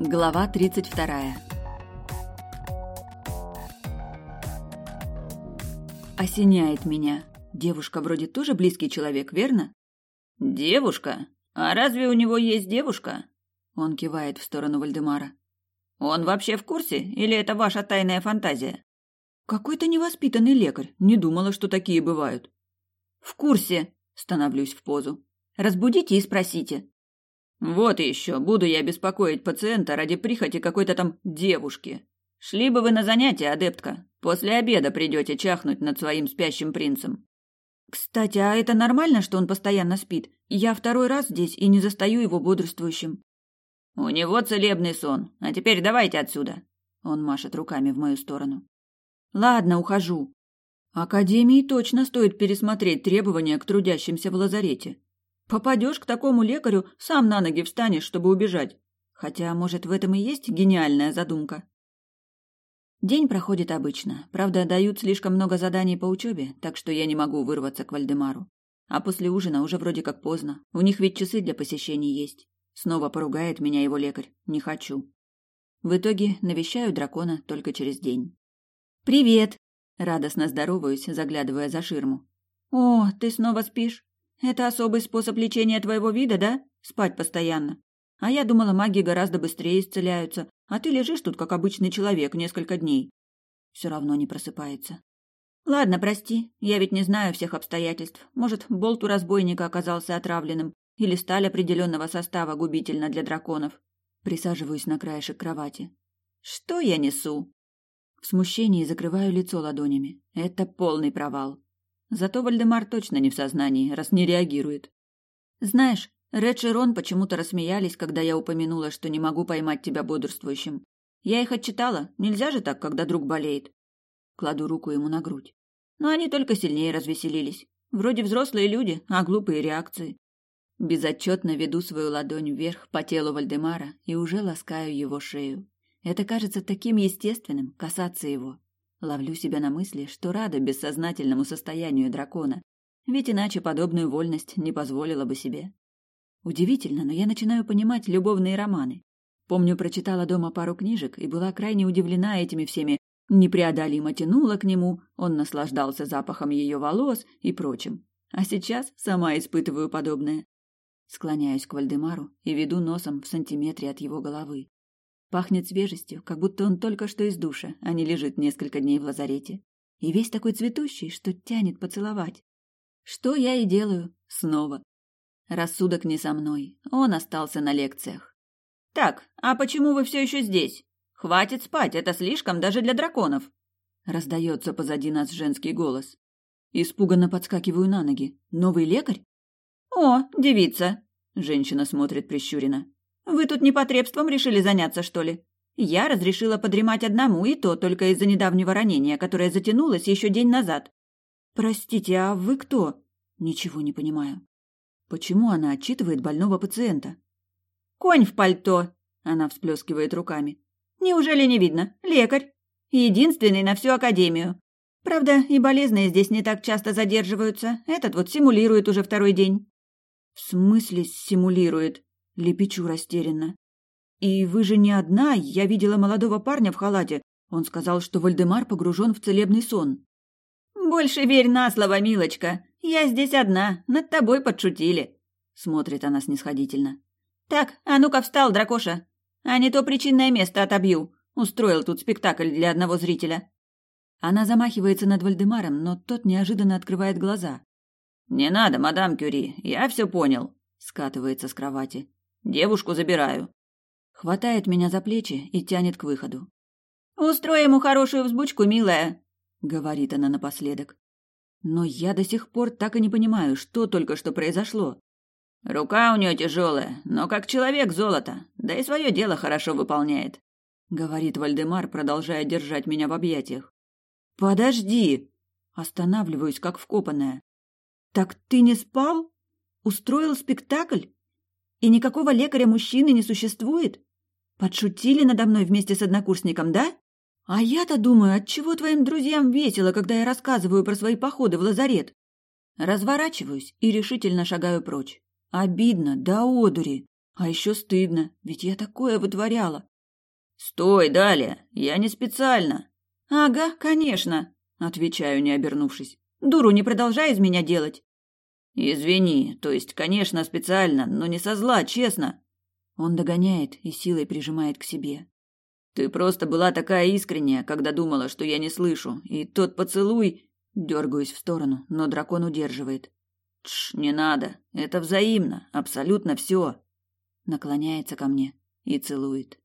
Глава 32. Осеняет меня. Девушка вроде тоже близкий человек, верно? Девушка? А разве у него есть девушка? Он кивает в сторону Вальдемара. Он вообще в курсе или это ваша тайная фантазия? Какой-то невоспитанный лекарь. Не думала, что такие бывают. В курсе. Становлюсь в позу. Разбудите и спросите. Вот еще, буду я беспокоить пациента ради прихоти какой-то там девушки. Шли бы вы на занятия, адептка. После обеда придете чахнуть над своим спящим принцем. Кстати, а это нормально, что он постоянно спит? Я второй раз здесь и не застаю его бодрствующим. У него целебный сон. А теперь давайте отсюда. Он машет руками в мою сторону. Ладно, ухожу. Академии точно стоит пересмотреть требования к трудящимся в лазарете. Попадешь к такому лекарю, сам на ноги встанешь, чтобы убежать. Хотя, может, в этом и есть гениальная задумка. День проходит обычно. Правда, дают слишком много заданий по учебе, так что я не могу вырваться к Вальдемару. А после ужина уже вроде как поздно. У них ведь часы для посещений есть. Снова поругает меня его лекарь. Не хочу. В итоге навещаю дракона только через день. «Привет!» – радостно здороваюсь, заглядывая за ширму. «О, ты снова спишь? Это особый способ лечения твоего вида, да? Спать постоянно. А я думала, маги гораздо быстрее исцеляются, а ты лежишь тут, как обычный человек, несколько дней. Все равно не просыпается. Ладно, прости, я ведь не знаю всех обстоятельств. Может, болт у разбойника оказался отравленным, или сталь определенного состава губительна для драконов. Присаживаюсь на краешек кровати. Что я несу? В смущении закрываю лицо ладонями. Это полный провал. Зато Вальдемар точно не в сознании, раз не реагирует. Знаешь, Редж и Рон почему-то рассмеялись, когда я упомянула, что не могу поймать тебя бодрствующим. Я их отчитала. Нельзя же так, когда друг болеет. Кладу руку ему на грудь. Но они только сильнее развеселились. Вроде взрослые люди, а глупые реакции. Безотчетно веду свою ладонь вверх по телу Вальдемара и уже ласкаю его шею. Это кажется таким естественным касаться его. Ловлю себя на мысли, что рада бессознательному состоянию дракона, ведь иначе подобную вольность не позволила бы себе. Удивительно, но я начинаю понимать любовные романы. Помню, прочитала дома пару книжек и была крайне удивлена этими всеми непреодолимо тянула к нему, он наслаждался запахом ее волос и прочим. А сейчас сама испытываю подобное. Склоняюсь к Вальдемару и веду носом в сантиметре от его головы. Пахнет свежестью, как будто он только что из душа, а не лежит несколько дней в лазарете. И весь такой цветущий, что тянет поцеловать. Что я и делаю снова. Рассудок не со мной, он остался на лекциях. «Так, а почему вы все еще здесь? Хватит спать, это слишком даже для драконов!» Раздается позади нас женский голос. Испуганно подскакиваю на ноги. «Новый лекарь?» «О, девица!» Женщина смотрит прищуренно. Вы тут непотребством решили заняться, что ли? Я разрешила подремать одному, и то только из-за недавнего ранения, которое затянулось еще день назад. Простите, а вы кто? Ничего не понимаю. Почему она отчитывает больного пациента? Конь в пальто, она всплескивает руками. Неужели не видно? Лекарь. Единственный на всю академию. Правда, и болезные здесь не так часто задерживаются. Этот вот симулирует уже второй день. В смысле симулирует? Лепечу растерянно. «И вы же не одна, я видела молодого парня в халате. Он сказал, что Вальдемар погружен в целебный сон». «Больше верь на слово, милочка. Я здесь одна, над тобой подшутили», — смотрит она снисходительно. «Так, а ну-ка встал, дракоша. А не то причинное место отобью. Устроил тут спектакль для одного зрителя». Она замахивается над Вальдемаром, но тот неожиданно открывает глаза. «Не надо, мадам Кюри, я все понял», — скатывается с кровати. Девушку забираю. Хватает меня за плечи и тянет к выходу. Устрой ему хорошую взбучку, милая, говорит она напоследок. Но я до сих пор так и не понимаю, что только что произошло. Рука у нее тяжелая, но как человек золото, да и свое дело хорошо выполняет, говорит Вальдемар, продолжая держать меня в объятиях. Подожди, останавливаюсь как вкопанная. Так ты не спал? Устроил спектакль? И никакого лекаря-мужчины не существует? Подшутили надо мной вместе с однокурсником, да? А я-то думаю, отчего твоим друзьям весело, когда я рассказываю про свои походы в лазарет? Разворачиваюсь и решительно шагаю прочь. Обидно, да одури. А еще стыдно, ведь я такое вытворяла. Стой, далее, я не специально. Ага, конечно, отвечаю, не обернувшись. Дуру не продолжай из меня делать. Извини, то есть, конечно, специально, но не со зла, честно. Он догоняет и силой прижимает к себе. Ты просто была такая искренняя, когда думала, что я не слышу, и тот поцелуй... Дергаюсь в сторону, но дракон удерживает. Тш, не надо, это взаимно, абсолютно все. Наклоняется ко мне и целует.